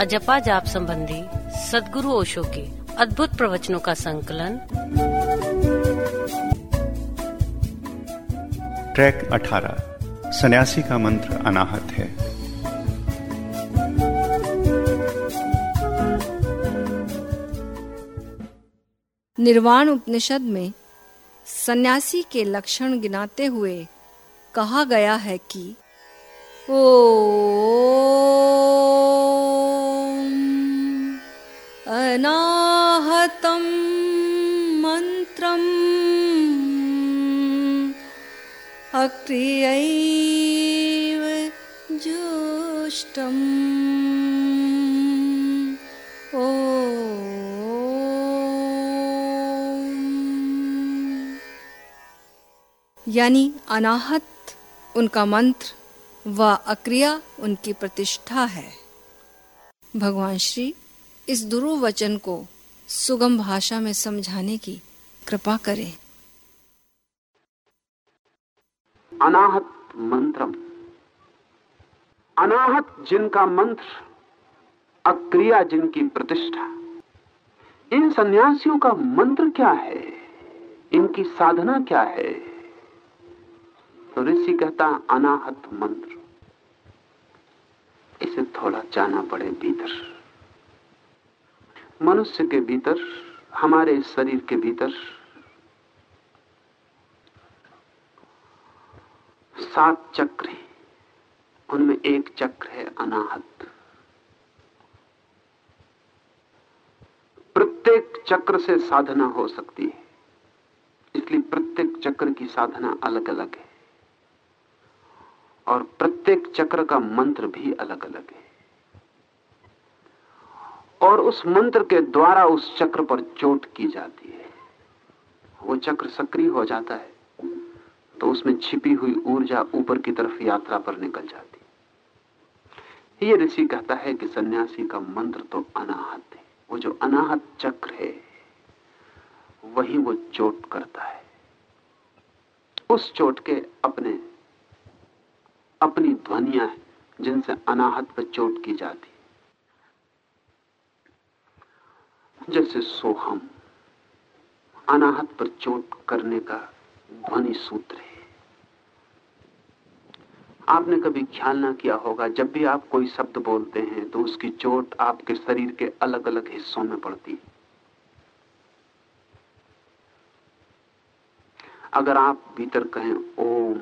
अजपा जाप संबंधी सदगुरु ओशो के अद्भुत प्रवचनों का संकलन। ट्रैक 18 सन्यासी का मंत्र अनाहत है। निर्वाण उपनिषद में सन्यासी के लक्षण गिनाते हुए कहा गया है कि ओ मन्त्रम् अक्रियैव जुष्टम् ओ यानी अनाहत उनका मंत्र व अक्रिया उनकी प्रतिष्ठा है भगवान श्री इस दुरु वचन को सुगम भाषा में समझाने की कृपा करें। अनाहत मंत्रम। अनाहत जिनका मंत्र, अक्रिया जिनकी प्रतिष्ठा। इन सन्यासियों का मंत्र क्या है? इनकी साधना क्या है? तो ऋषि कहता, अनाहत मंत्र। इसे थोड़ा जाना पड़े भीतर। मनुष्य के भीतर, हमारे शरीर के भीतर सात चक्र हैं। उनमें एक चक्र है अनाहत। प्रत्येक चक्र से साधना हो सकती है। इसलिए प्रत्येक चक्र की साधना अलग अलग है। और प्रत्येक चक्र का मंत्र भी अलग अलग है। और उस मंत्र के द्वारा उस चक्र पर चोट की जाती है। वो चक्र सक्रिय हो जाता है। तो उसमें छिपी हुई ऊर्जा ऊपर की तरफ़ यात्रा पर निकल जाती। ये ऋषि कहता है कि सन्यासी का मंत्र तो अनाहत है। वो जो अनाहत चक्र है, वही वो चोट करता है। उस चोट के अपने, अपनी ध्वनिया हैं, जिनसे अनाहत पर चोट की जाती जैसे सोहम, अनाहत पर चोट करने का ध्वनि सूत्र है। आपने कभी ख्याल ना किया होगा, जब भी आप कोई शब्द बोलते हैं तो उसकी चोट आपके शरीर के अलग अलग हिस्सों में पड़ती है। अगर आप भीतर कहें, ओम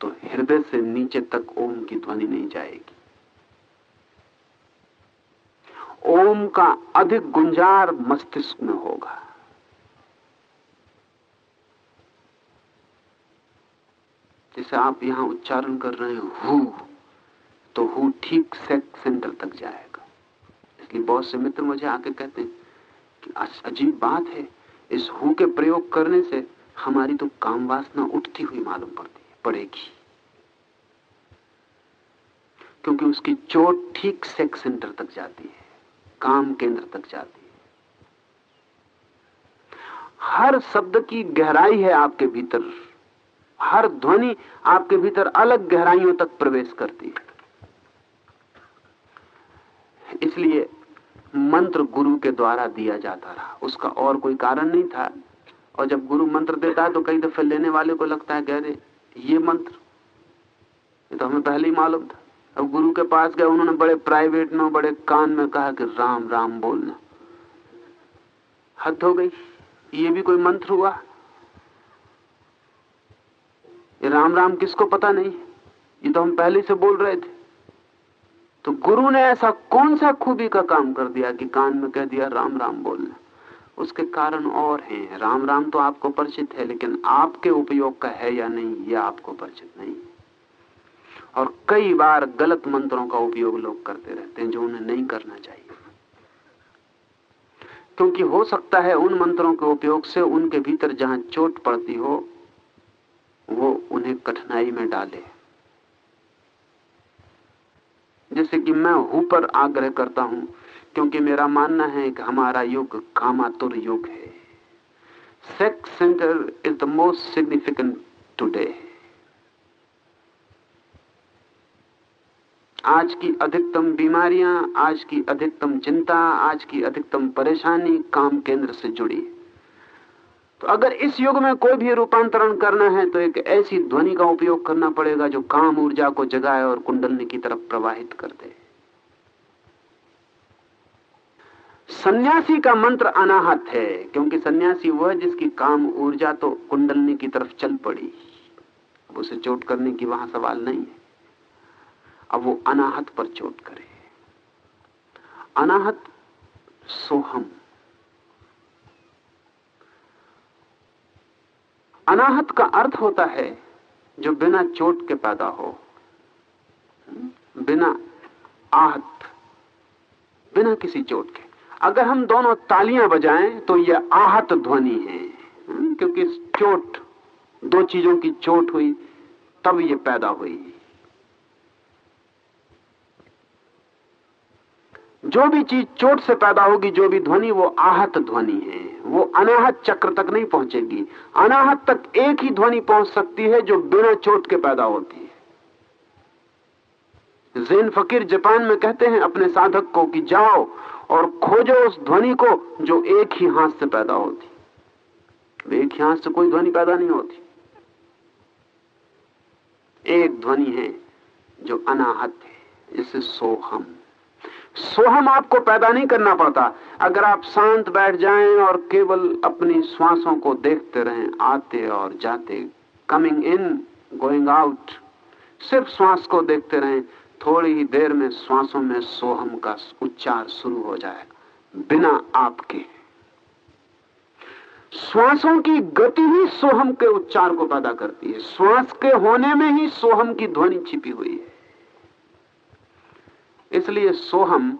तो हृदय से नीचे तक ओम की ध्वनि नहीं जाएगी। ओम का अधिक गुंजार मस्तिष्क में होगा। जैसे आप यहाँ उच्चारण कर रहे हैं, हु तो हु ठीक सेंटर तक जाएगा। इसलिए बहुत से मित्र मुझे आके कहते हैं कि अजीब बात है, इस हु के प्रयोग करने से हमारी तो काम वासना उठती हुई मालूम पड़ती है, पड़ेगी। क्योंकि उसकी चोट ठीक सेक्स सेंटर तक जाती है, काम केंद्र तक जाती है। हर शब्द की गहराई है आपके भीतर। हर ध्वनि आपके भीतर अलग गहराइयों तक प्रवेश करती है। इसलिए मंत्र गुरु के द्वारा दिया जाता रहा। उसका और कोई कारण नहीं था। और जब गुरु मंत्र देता है तो कई दफे लेने वाले को लगता है गहरे ये मंत्र, ये तो हमें पहले ही मालूम था। अब गुरु के पास गए, उन्होंने बड़े प्राइवेट में, बड़े कान में कहा कि राम राम बोलना। हद हो गई। ये भी कोई मंत्र हुआ? ये राम राम किसको पता नहीं? ये तो हम पहले से बोल रहे थे। तो गुरु ने ऐसा कौन सा खूबी का काम कर दिया कि कान में कह दिया, राम राम बोलना उसके कारण और हैं। राम राम तो आपको परिचित है, लेकिन आपके उपयोग का है या नहीं यह आपको परिचित नहीं और कई बार गलत मंत्रों का उपयोग लोग करते रहते हैं जो उन्हें नहीं करना चाहिए। क्योंकि हो सकता है उन मंत्रों के उपयोग से उनके भीतर जहाँ चोट पड़ती हो, वो उन्हें कठिनाई में डाले। जैसे कि मैं हु पर आग्रह करता हूँ, क्योंकि मेरा मानना है कि हमारा युग कामातुर युग है। Sex center is the most significant today आज की अधिकतम बीमारियाँ, आज की अधिकतम चिंता, आज की अधिकतम परेशानी काम केंद्र से जुड़ी तो अगर इस युग में कोई भी रूपांतरण करना है तो एक ऐसी ध्वनि का उपयोग करना पड़ेगा जो काम ऊर्जा को जगाए और कुंडलनी की तरफ़ प्रवाहित कर दे। सन्यासी का मंत्र अनाहत है, क्योंकि सन्यासी वह जिसकी काम ऊर्जा तो कुंडलनी की तरफ़ चल पड़ी। अब उसे चोट करने की वहाँ सवाल नहीं है। अब वो अनाहत पर चोट करे। अनाहत सोहम। अनाहत का अर्थ होता है जो बिना चोट के पैदा हो। बिना आहत, बिना किसी चोट के। अगर हम दोनों तालियाँ बजाएँ तो यह आहत ध्वनि है क्योंकि चोट, दो चीज़ों की चोट हुई, तब यह पैदा हुई। जो भी चीज़ चोट से पैदा होगी, जो भी ध्वनि, वो आहत ध्वनि है। वो अनाहत चक्र तक नहीं पहुंचेगी। अनाहत तक एक ही ध्वनि पहुँच सकती है जो बिना चोट के पैदा होती है। जैन फकीर जापान में कहते हैं, अपने साधक को कि जाओ और खोजो उस ध्वनि को जो एक ही हाथ से पैदा होती। एक ही हाथ से कोई ध्वनि पैदा नहीं होती। एक ध्वनि है जो अनाहत है जिसे सोहम सोहम आपको पैदा नहीं करना पड़ता। अगर आप शांत बैठ जाएँ और केवल अपनी श्वासों को देखते रहें, आते और जाते कमिंग इन गोइंग आउट सिर्फ़ श्वास को देखते रहें, थोड़ी ही देर में श्वासों में सोहम का उच्चार शुरू हो जाएगा, बिना आपके। श्वासों की गति ही सोहम के उच्चार को पैदा करती है। श्वास के होने में ही सोहम की ध्वनि छिपी हुई है। इसलिए सोहम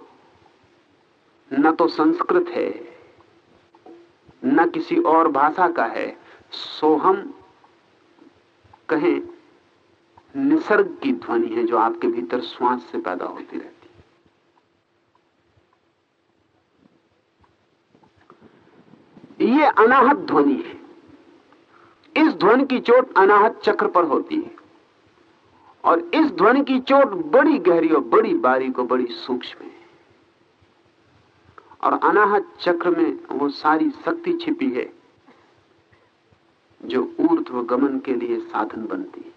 न तो संस्कृत है, न किसी और भाषा का है। सोहम कहें, निसर्ग की ध्वनि है जो आपके भीतर श्वास से पैदा होती रहती है। ये अनाहत ध्वनि है। इस ध्वनि की चोट अनाहत चक्र पर होती है। और इस ध्वनि की चोट बड़ी गहरी और बड़ी बारीक और बड़ी सूक्ष्म है। और अनाहत चक्र में वो सारी शक्ति छिपी है, जो ऊर्ध्व गमन के लिए साधन बनती है।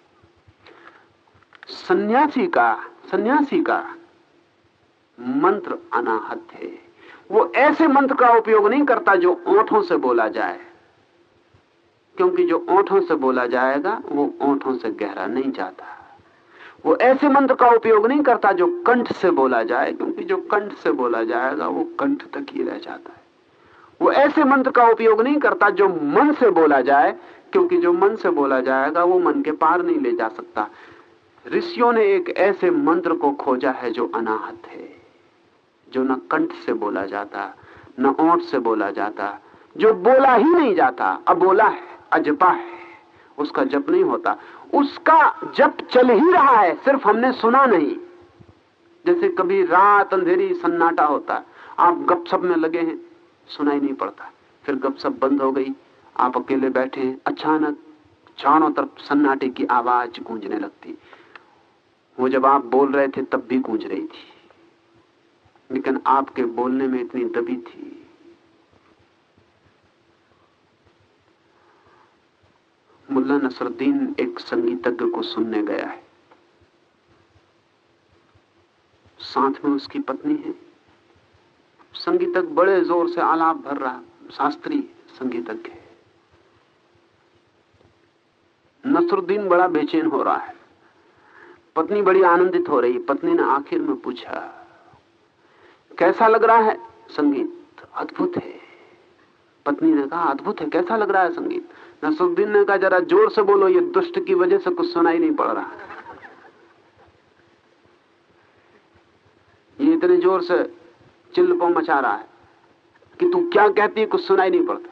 सन्यासी का सन्यासी का मंत्र अनाहत है। वो ऐसे मंत्र का उपयोग नहीं करता जो ओठों से बोला जाए, क्योंकि जो ओठों से बोला जाएगा, वो ओठों से गहरा नहीं जाता। वो ऐसे मंत्र का उपयोग नहीं करता जो कंठ से बोला जाए, क्योंकि जो कंठ से बोला जाएगा वो कंठ तक ही रह जाता है। वो ऐसे मंत्र का उपयोग नहीं करता जो मन से बोला जाए, क्योंकि जो मन से बोला जाएगा वो मन के पार नहीं ले जा सकता। ऋषियों ने एक ऐसे मंत्र को खोजा है जो अनाहत है, जो न कंठ से बोला जाता, न ओठ से बोला जाता, जो बोला ही नहीं जाता, अबोला है, अजपा है। उसका जप नहीं होता। उसका जप चल ही रहा है, सिर्फ़ हमने सुना नहीं। जैसे कभी रात अंधेरी सन्नाटा होता, आप गपशप में लगे हैं, सुनाई नहीं पड़ता। फिर गपशप बंद हो गई, आप अकेले बैठे हैं, अचानक चारों तरफ़ सन्नाटे की आवाज़ गूंजने लगती। वो जब आप बोल रहे थे, तब भी गूंज रही थी। लेकिन आपके बोलने में इतनी दबी थी मुल्ला नसरुद्दीन एक संगीतज्ञ को सुनने गया है। साथ में उसकी पत्नी है। संगीतज्ञ बड़े ज़ोर से आलाप भर रहा शास्त्री संगीतज्ञ है। नसरुद्दीन बड़ा बेचैन हो रहा है। पत्नी बड़ी आनंदित हो रही पत्नी ने आखिर में पूछा, कैसा लग रहा है? संगीत अद्भुत है। पत्नी ने कहा, अद्भुत है। कैसा लग रहा है संगीत? नसरुद्दीन ने कहा, जरा ज़ोर से बोलो, ये दुष्ट की वजह से कुछ सुनाई नहीं पड़ रहा। ये इतने ज़ोर से चिल्लपो मचा रहा है कि तू क्या कहती है, कुछ सुनाई नहीं पड़ता।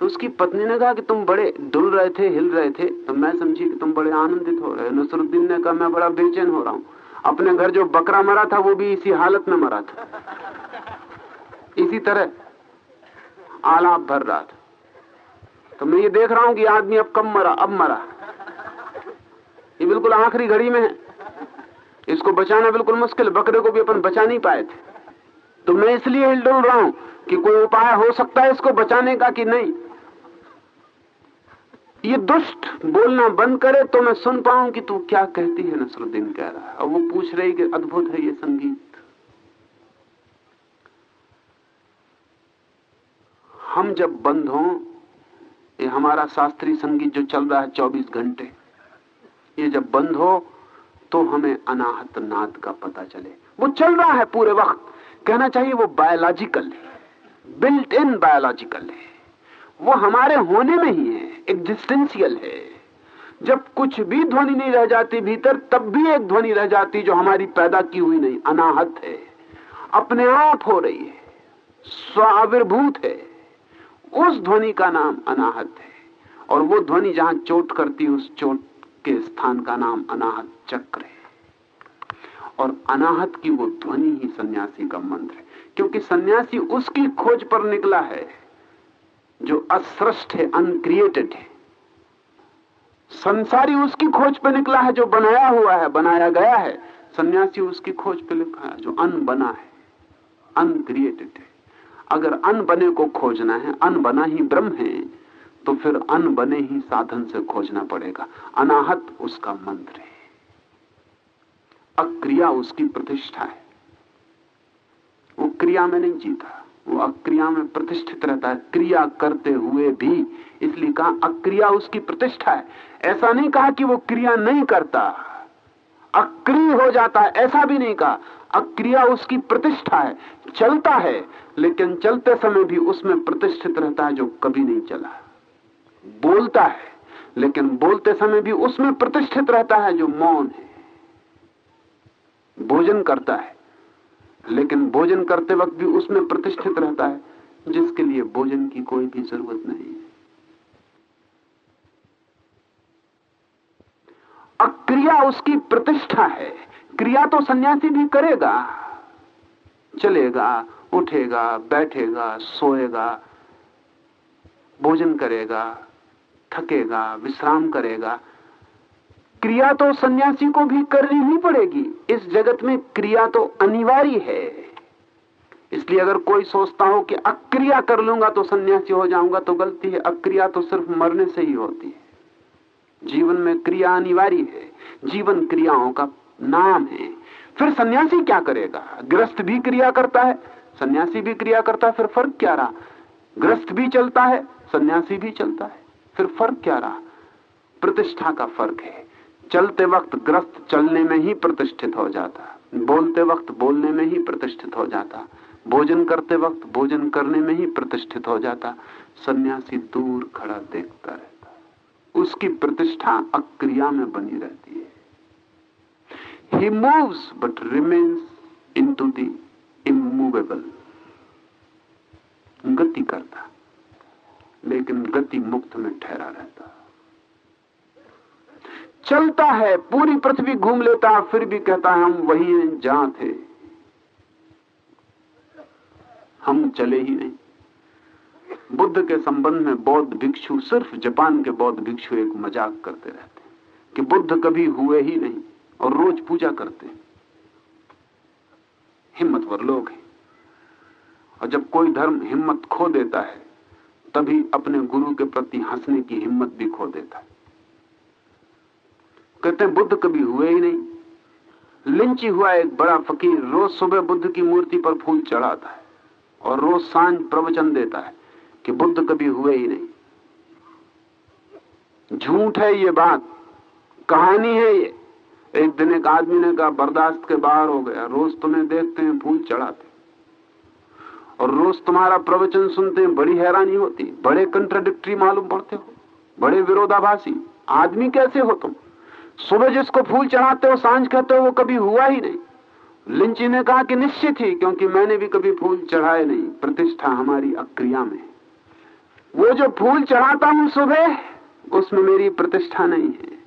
तो उसकी पत्नी ने कहा कि तुम बड़े डुल रहे थे, हिल रहे थे तो मैं समझी कि तुम बड़े आनंदित हो रहे हो। नसरुद्दीन ने कहा, मैं बड़ा बेचैन हो रहा हूँ। अपने घर जो बकरा मरा था, वो भी इसी हालत में मरा था। इसी तरह आलाप भर रहा था। तो मैं ये देख रहा हूँ कि आदमी अब कम मरा, अब मरा। ये बिल्कुल आखिरी घड़ी में है। इसको बचाना बिल्कुल मुश्किल, बकरे को भी अपन बचा नहीं पाए थे। तो मैं इसलिए हिल डुल रहा हूँ कि कोई उपाय हो सकता है इसको बचाने का कि नहीं? ये दुष्ट बोलना बंद करे तो मैं सुन पाऊँ कि तू क्या कहती है, नसरुद्दीन कह रहा है। और वो पूछ रही कि अद्भुत है ये संगीत। हम जब बंद हों, ये हमारा शास्त्रीय संगीत जो चल रहा है 24 घंटे, ये जब बंद हो तो हमें अनाहत नाद का पता चले। वो चल रहा है पूरे वक्त। कहना चाहिए वो बायोलॉजिकल है। बिल्ट इन बायोलॉजिकल है। वो हमारे होने में ही है। एग्जिस्टेंशियल है। जब कुछ भी ध्वनि नहीं रह जाती भीतर, तब भी एक ध्वनि रह जाती जो हमारी पैदा की हुई नहीं। अनाहत है। अपने आप हो रही है। स्वाविर्भूत है। उस ध्वनि का नाम अनाहत है। और वो ध्वनि जहाँ चोट करती है, उस चोट के स्थान का नाम अनाहत चक्र है। और अनाहत की वो ध्वनि ही सन्यासी का मंत्र है। क्योंकि सन्यासी उसकी खोज पर निकला है, जो असृष्ट है अनक्रिएटेड है। संसारी उसकी खोज पर निकला है, जो बनाया हुआ है, बनाया गया है। सन्यासी उसकी खोज पर निकला है, जो अन बना है अनक्रिएटेड है। अगर अन बने को खोजना है अन बना ही ब्रह्म है तो फिर अन बने ही साधन से खोजना पड़ेगा। अनाहत उसका मंत्र है। अक्रिया उसकी प्रतिष्ठा है। वो क्रिया में नहीं जीता, वो अक्रिया में प्रतिष्ठित रहता है। क्रिया करते हुए भी, इसलिए कहा अक्रिया उसकी प्रतिष्ठा है। ऐसा नहीं कहा कि वो क्रिया नहीं करता। अक्रिय हो जाता है, ऐसा भी नहीं कहा। अक्रिया उसकी प्रतिष्ठा है, चलता है, लेकिन चलते समय भी उसमें प्रतिष्ठित रहता है जो कभी नहीं चला। बोलता है, लेकिन बोलते समय भी उसमें प्रतिष्ठित रहता है जो मौन है। भोजन करता है, लेकिन भोजन करते वक्त भी उसमें प्रतिष्ठित रहता है, जिसके लिए भोजन की कोई भी ज़रूरत नहीं है। अक्रिया उसकी प्रतिष्ठा है क्रिया तो सन्यासी भी करेगा। चलेगा, उठेगा, बैठेगा, सोएगा, भोजन करेगा, थकेगा, विश्राम करेगा। क्रिया तो सन्यासी को भी करनी ही पड़ेगी। इस जगत में क्रिया तो अनिवार्य है। इसलिए अगर कोई सोचता हो कि अक्रिया कर लूँगा तो सन्यासी हो जाऊँगा तो गलती है। अक्रिया तो सिर्फ़ मरने से ही होती है। जीवन में क्रिया अनिवार्य है। जीवन क्रियाओं का नाम है। फिर सन्यासी क्या करेगा? ग्रस्त भी क्रिया करता है, सन्यासी भी क्रिया करता है, फिर फ़र्क क्या रहा? ग्रस्त भी चलता है, सन्यासी भी चलता है, फिर फ़र्क क्या रहा? प्रतिष्ठा का फ़र्क है। चलते वक्त ग्रस्त चलने में ही प्रतिष्ठित हो जाता, बोलते वक्त बोलने में ही प्रतिष्ठित हो जाता, भोजन करते वक्त भोजन करने में ही प्रतिष्ठित हो जाता, सन्यासी दूर खड़ा देखता रहता। उसकी प्रतिष्ठा अक्रिया में बनी रहती है। Moves but remains in to the immovable गति करता, लेकिन गति मुक्त में ठहरा रहता। चलता है, पूरी पृथ्वी घूम लेता है फिर भी कहता है, हम वही हैं, जहाँ थे। हम चले ही नहीं। बुद्ध के संबंध में बौद्ध भिक्षु, सिर्फ़ जापान के बौद्ध भिक्षु एक मज़ाक करते रहते कि बुद्ध कभी हुए ही नहीं। और रोज पूजा करते हिम्मतवर लोग हैं। और जब कोई धर्म हिम्मत खो देता है, तभी अपने गुरु के प्रति हंसने की हिम्मत भी खो देता है। कहते हैं, बुद्ध कभी हुए ही नहीं। लिंची हुआ एक बड़ा फकीर रोज सुबह बुद्ध की मूर्ति पर फूल चढ़ाता है और रोज साँझ प्रवचन देता है कि बुद्ध कभी हुए ही नहीं। झूठ है ये बात, कहानी है ये। एक दिन एक आदमी ने कहा, बर्दाश्त के बाहर हो गया, रोज तुम्हें देखते हैं, फूल चढ़ाते और रोज तुम्हारा प्रवचन सुनते हैं, बड़ी हैरानी होती बड़े कंट्राडिक्टरी मालूम पड़ते हो, बड़े विरोधाभासी। आदमी कैसे हो तुम? सुबह जिसको फूल चढ़ाते हो, साँझ कहते हो, वो कभी हुआ ही नहीं। लिंची ने कहा कि निश्चित ही, क्योंकि मैंने भी कभी फूल चढ़ाए नहीं, प्रतिष्ठा हमारी अक्रिया में वो जो फूल चढ़ाता हूँ सुबह, उसमें मेरी प्रतिष्ठा नहीं है।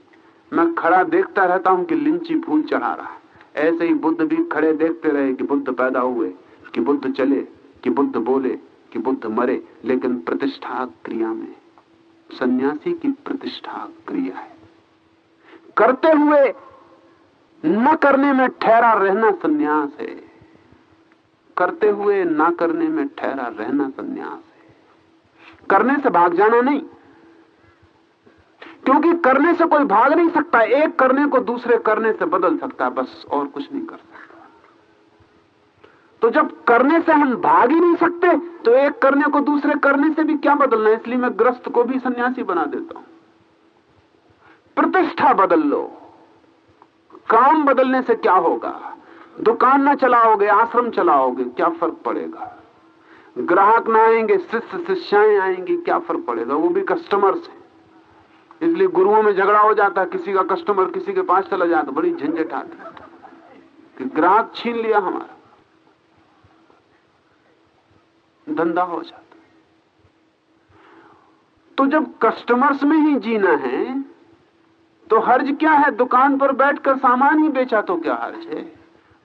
मैं खड़ा देखता रहता हूँ कि लिंची फूल चढ़ा रहा है। ऐसे ही बुद्ध भी खड़े देखते रहे कि बुद्ध पैदा हुए, कि बुद्ध चले, कि बुद्ध बोले, कि बुद्ध मरे, लेकिन प्रतिष्ठा क्रिया में, सन्यासी की प्रतिष्ठा क्रिया है। करते हुए न करने में ठहरा रहना संन्यास है। करते हुए ना करने में ठहरा रहना संन्यास है। करने से भाग जाना नहीं। क्योंकि करने से कोई भाग नहीं सकता, एक करने को दूसरे करने से बदल सकता, बस और कुछ नहीं कर सकता। तो जब करने से हम भाग ही नहीं सकते तो एक करने को दूसरे करने से भी क्या बदलना है? इसलिए मैं ग्रस्त को भी सन्यासी बना देता हूँ। प्रतिष्ठा बदल लो। काम बदलने से क्या होगा? दुकान ना चलाओगे, आश्रम चलाओगे, क्या फ़र्क पड़ेगा? ग्राहक ना आएँगे, शिष्य, शिष्याएँ आएँगी, क्या फ़र्क पड़ेगा? वो भी कस्टमर्स हैं। इसलिए गुरुओं में झगड़ा हो जाता है, किसी का कस्टमर किसी के पास चला जाता बड़ी झंझट आती कि ग्राहक छीन लिया हमारा, धंधा हो जाता तो जब कस्टमर्स में ही जीना है तो हर्ज क्या है? दुकान पर बैठकर सामान ही बेचा तो क्या हर्ज है?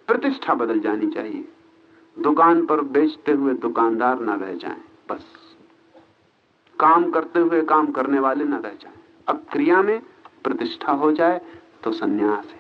प्रतिष्ठा बदल जानी चाहिए। दुकान पर बेचते हुए दुकानदार ना रह जाएँ, बस। काम करते हुए काम करने वाले ना रह जाएँ। अब क्रिया में प्रतिष्ठा हो जाए तो संन्यास है।